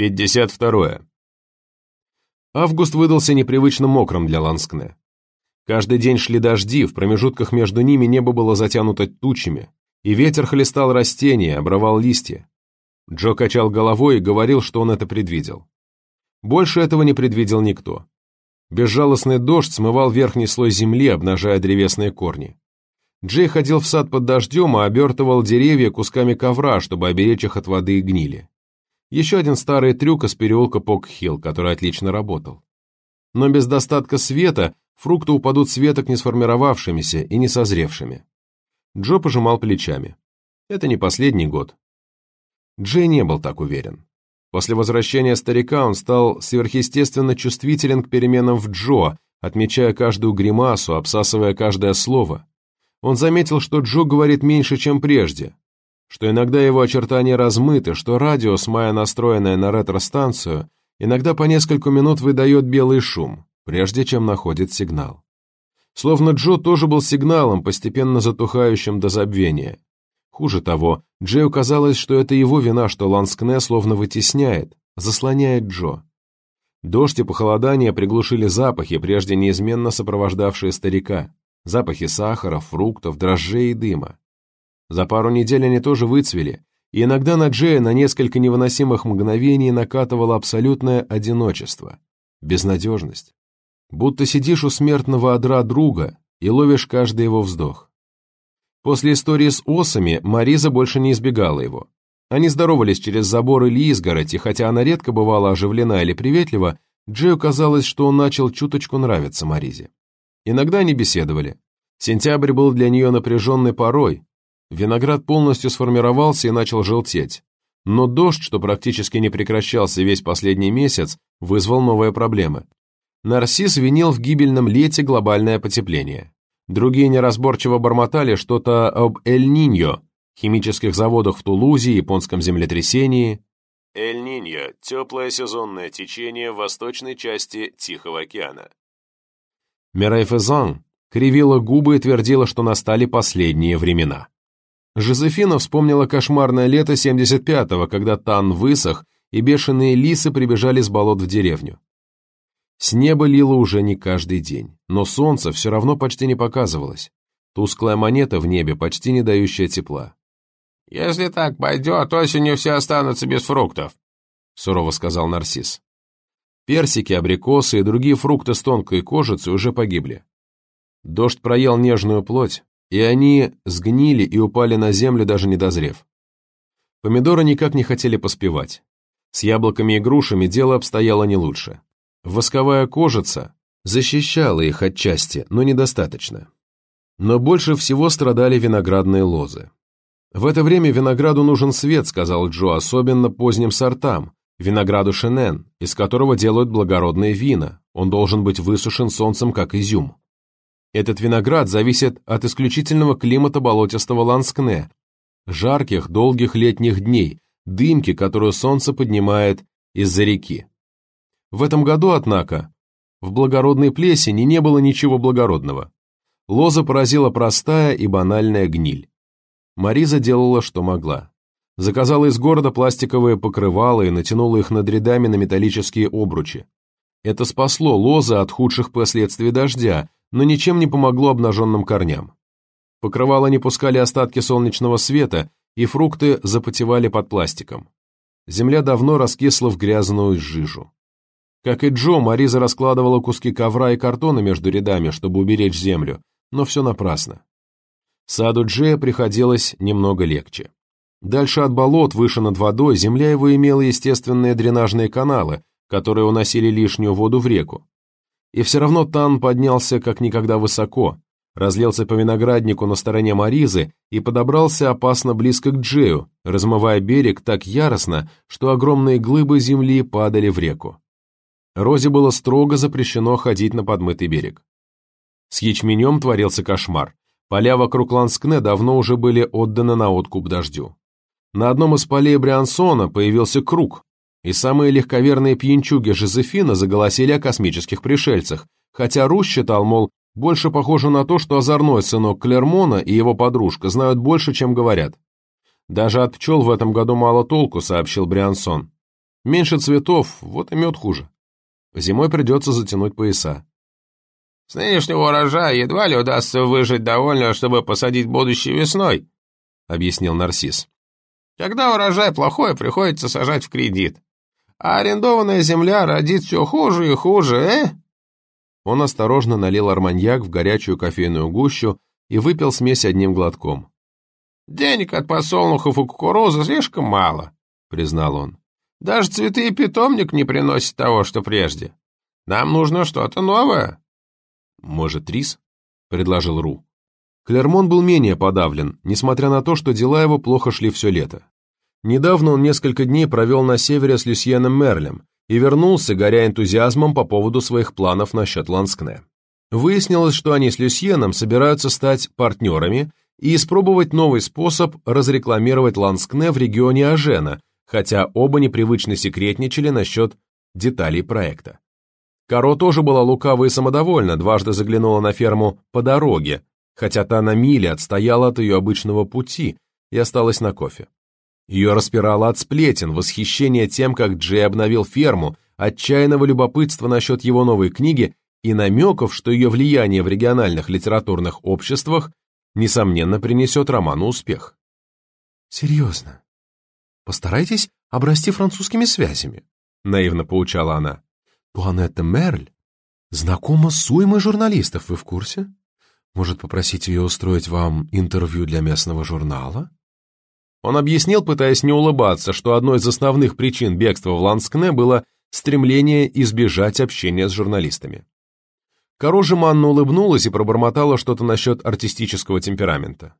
52. Август выдался непривычно мокрым для Ланскне. Каждый день шли дожди, в промежутках между ними небо было затянуто тучами, и ветер хлестал растения, обрывал листья. Джо качал головой и говорил, что он это предвидел. Больше этого не предвидел никто. Безжалостный дождь смывал верхний слой земли, обнажая древесные корни. Джей ходил в сад под дождем, а обертывал деревья кусками ковра, чтобы оберечь их от воды и гнили. Еще один старый трюк из переулка Пок-Хилл, который отлично работал. Но без достатка света фрукты упадут с веток не сформировавшимися и не созревшими. Джо пожимал плечами. Это не последний год. Джей не был так уверен. После возвращения старика он стал сверхъестественно чувствителен к переменам в Джо, отмечая каждую гримасу, обсасывая каждое слово. Он заметил, что Джо говорит меньше, чем прежде, что иногда его очертания размыты, что радио, смая настроенное на ретро-станцию, иногда по несколько минут выдает белый шум, прежде чем находит сигнал. Словно Джо тоже был сигналом, постепенно затухающим до забвения. Хуже того, Джею казалось, что это его вина, что Ланскне словно вытесняет, заслоняет Джо. Дождь и похолодание приглушили запахи, прежде неизменно сопровождавшие старика. Запахи сахара, фруктов, дрожжей и дыма. За пару недель они тоже выцвели, и иногда на Джея на несколько невыносимых мгновений накатывало абсолютное одиночество, безнадежность. Будто сидишь у смертного одра друга и ловишь каждый его вздох. После истории с осами Мариза больше не избегала его. Они здоровались через забор или изгородь, и хотя она редко бывала оживлена или приветлива, Джею казалось, что он начал чуточку нравиться Маризе. Иногда они беседовали. Сентябрь был для нее напряженной порой. Виноград полностью сформировался и начал желтеть. Но дождь, что практически не прекращался весь последний месяц, вызвал новые проблемы. Нарцисс винил в гибельном лете глобальное потепление. Другие неразборчиво бормотали что-то об Эль-Ниньо, химических заводах в Тулузе, японском землетрясении. Эль-Ниньо – теплое сезонное течение в восточной части Тихого океана. Мирай Фезан кривила губы и твердила, что настали последние времена. Жозефина вспомнила кошмарное лето 75-го, когда Тан высох, и бешеные лисы прибежали с болот в деревню. С неба лило уже не каждый день, но солнце все равно почти не показывалось. Тусклая монета в небе, почти не дающая тепла. «Если так пойдет, осенью все останутся без фруктов», — сурово сказал Нарцисс. Персики, абрикосы и другие фрукты с тонкой кожицей уже погибли. Дождь проел нежную плоть, и они сгнили и упали на землю, даже не дозрев. Помидоры никак не хотели поспевать. С яблоками и грушами дело обстояло не лучше. Восковая кожица защищала их отчасти, но недостаточно. Но больше всего страдали виноградные лозы. «В это время винограду нужен свет», — сказал Джо, особенно поздним сортам, винограду Шенен, из которого делают благородные вина, он должен быть высушен солнцем, как изюм. Этот виноград зависит от исключительного климата болотистого Ланскне, жарких, долгих летних дней, дымки, которую солнце поднимает из-за реки. В этом году, однако, в благородной плесени не было ничего благородного. Лоза поразила простая и банальная гниль. Мариза делала, что могла. Заказала из города пластиковые покрывала и натянула их над рядами на металлические обручи. Это спасло лозы от худших последствий дождя, но ничем не помогло обнаженным корням. Покрывала не пускали остатки солнечного света, и фрукты запотевали под пластиком. Земля давно раскисла в грязную жижу. Как и Джо, Мариза раскладывала куски ковра и картона между рядами, чтобы уберечь землю, но все напрасно. Саду Джея приходилось немного легче. Дальше от болот, выше над водой, земля его имела естественные дренажные каналы, которые уносили лишнюю воду в реку. И все равно Тан поднялся как никогда высоко, разлился по винограднику на стороне Маризы и подобрался опасно близко к Джею, размывая берег так яростно, что огромные глыбы земли падали в реку. Розе было строго запрещено ходить на подмытый берег. С ячменем творился кошмар. Поля вокруг Ланскне давно уже были отданы на откуп дождю. На одном из полей Бриансона появился круг, и самые легковерные пьянчуги Жозефина заголосили о космических пришельцах, хотя Рус считал, мол, больше похоже на то, что озорной сынок Клермона и его подружка знают больше, чем говорят. Даже от пчел в этом году мало толку, сообщил Бриансон. Меньше цветов, вот и мед хуже. Зимой придется затянуть пояса. С нынешнего урожая едва ли удастся выжить довольно, чтобы посадить будущей весной, объяснил Нарцисс. Когда урожай плохой, приходится сажать в кредит. А арендованная земля родит все хуже и хуже, э? Он осторожно налил арманьяк в горячую кофейную гущу и выпил смесь одним глотком. «Денег от подсолнухов и кукурузы слишком мало», — признал он. «Даже цветы и питомник не приносят того, что прежде. Нам нужно что-то новое». «Может, рис?» — предложил Ру. Клермон был менее подавлен, несмотря на то, что дела его плохо шли все лето. Недавно он несколько дней провел на севере с Люсьеном Мерлем и вернулся, горя энтузиазмом по поводу своих планов насчет Ланскне. Выяснилось, что они с Люсьеном собираются стать партнерами и испробовать новый способ разрекламировать Ланскне в регионе Ажена, хотя оба непривычно секретничали насчет деталей проекта. Каро тоже была лукава и самодовольна, дважды заглянула на ферму по дороге, хотя та на миле отстояла от ее обычного пути и осталась на кофе. Ее распирало от сплетен, восхищения тем, как Джей обновил ферму, отчаянного любопытства насчет его новой книги и намеков, что ее влияние в региональных литературных обществах несомненно принесет роману успех. «Серьезно? Постарайтесь обрасти французскими связями», — наивно поучала она. «Туанетта Мерль знакома с уймой журналистов, вы в курсе? Может, попросить ее устроить вам интервью для местного журнала?» Он объяснил, пытаясь не улыбаться, что одной из основных причин бегства в Ланскне было стремление избежать общения с журналистами. Корожа Манна улыбнулась и пробормотала что-то насчет артистического темперамента.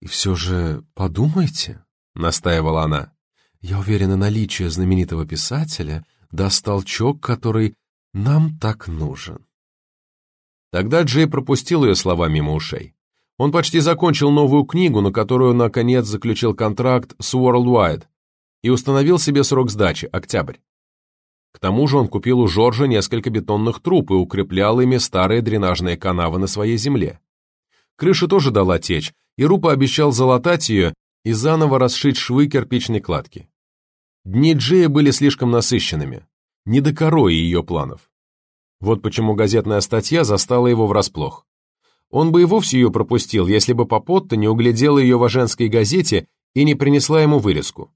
«И все же подумайте», — настаивала она. «Я уверена, наличие знаменитого писателя даст толчок, который нам так нужен». Тогда Джей пропустил ее слова мимо ушей. Он почти закончил новую книгу, на которую, наконец, заключил контракт с Worldwide и установил себе срок сдачи – октябрь. К тому же он купил у Жоржа несколько бетонных труб и укреплял ими старые дренажные канавы на своей земле. Крыша тоже дала течь, и Рупа обещал залатать ее и заново расшить швы кирпичной кладки. Дни Джея были слишком насыщенными, не до корой ее планов. Вот почему газетная статья застала его врасплох. Он бы и вовсе ее пропустил, если бы Попотта не углядела ее в Аженской газете и не принесла ему вырезку.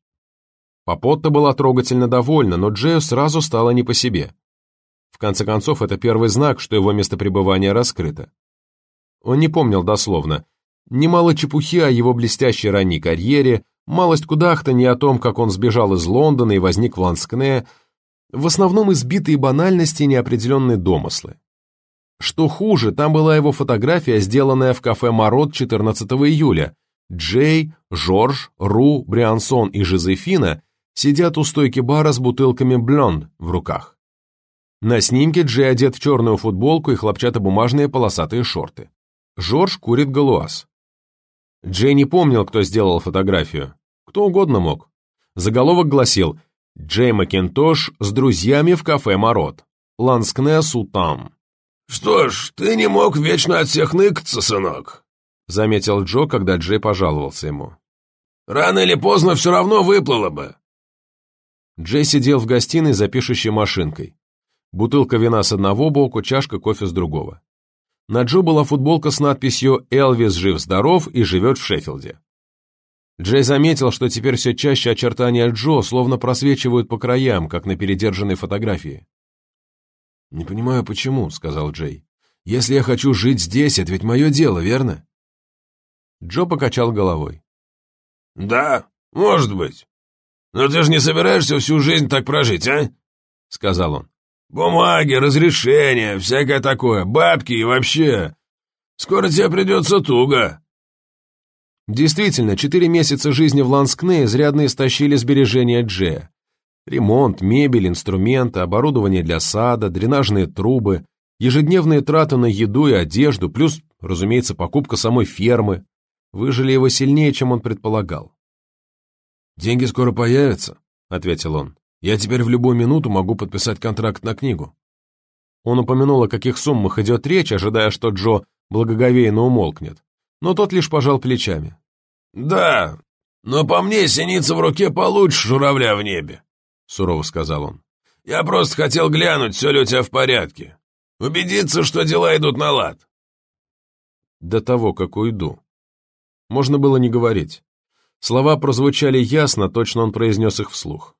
Попотта была трогательно довольна, но Джею сразу стало не по себе. В конце концов, это первый знак, что его местопребывание раскрыто. Он не помнил дословно. Немало чепухи о его блестящей ранней карьере, малость кудахта не о том, как он сбежал из Лондона и возник в Ланскне, в основном избитые банальности и неопределенные домыслы. Что хуже, там была его фотография, сделанная в кафе «Марот» 14 июля. Джей, Жорж, Ру, Бриансон и Жозефина сидят у стойки бара с бутылками «Блонд» в руках. На снимке Джей одет в черную футболку и хлопчатобумажные полосатые шорты. Жорж курит галуаз. Джей не помнил, кто сделал фотографию. Кто угодно мог. Заголовок гласил «Джей Макинтош с друзьями в кафе «Марот». Ланскне Сутам. «Что ж, ты не мог вечно от всех ныкаться, сынок», — заметил Джо, когда Джей пожаловался ему. «Рано или поздно все равно выплыло бы». Джей сидел в гостиной за пишущей машинкой. Бутылка вина с одного боку, чашка кофе с другого. На Джо была футболка с надписью «Элвис жив-здоров и живет в Шеффилде». Джей заметил, что теперь все чаще очертания Джо словно просвечивают по краям, как на передержанной фотографии. «Не понимаю, почему», — сказал Джей. «Если я хочу жить здесь, это ведь мое дело, верно?» Джо покачал головой. «Да, может быть. Но ты же не собираешься всю жизнь так прожить, а?» — сказал он. «Бумаги, разрешения, всякое такое, бабки и вообще. Скоро тебе придется туго». Действительно, четыре месяца жизни в Ланскне изрядно истощили сбережения Джея. Ремонт, мебель, инструменты, оборудование для сада, дренажные трубы, ежедневные траты на еду и одежду, плюс, разумеется, покупка самой фермы, выжили его сильнее, чем он предполагал. «Деньги скоро появятся», — ответил он. «Я теперь в любую минуту могу подписать контракт на книгу». Он упомянул, о каких суммах идет речь, ожидая, что Джо благоговейно умолкнет. Но тот лишь пожал плечами. «Да, но по мне синица в руке получше журавля в небе. Сурово сказал он. «Я просто хотел глянуть, все ли у тебя в порядке. Убедиться, что дела идут на лад». До того, как уйду. Можно было не говорить. Слова прозвучали ясно, точно он произнес их вслух.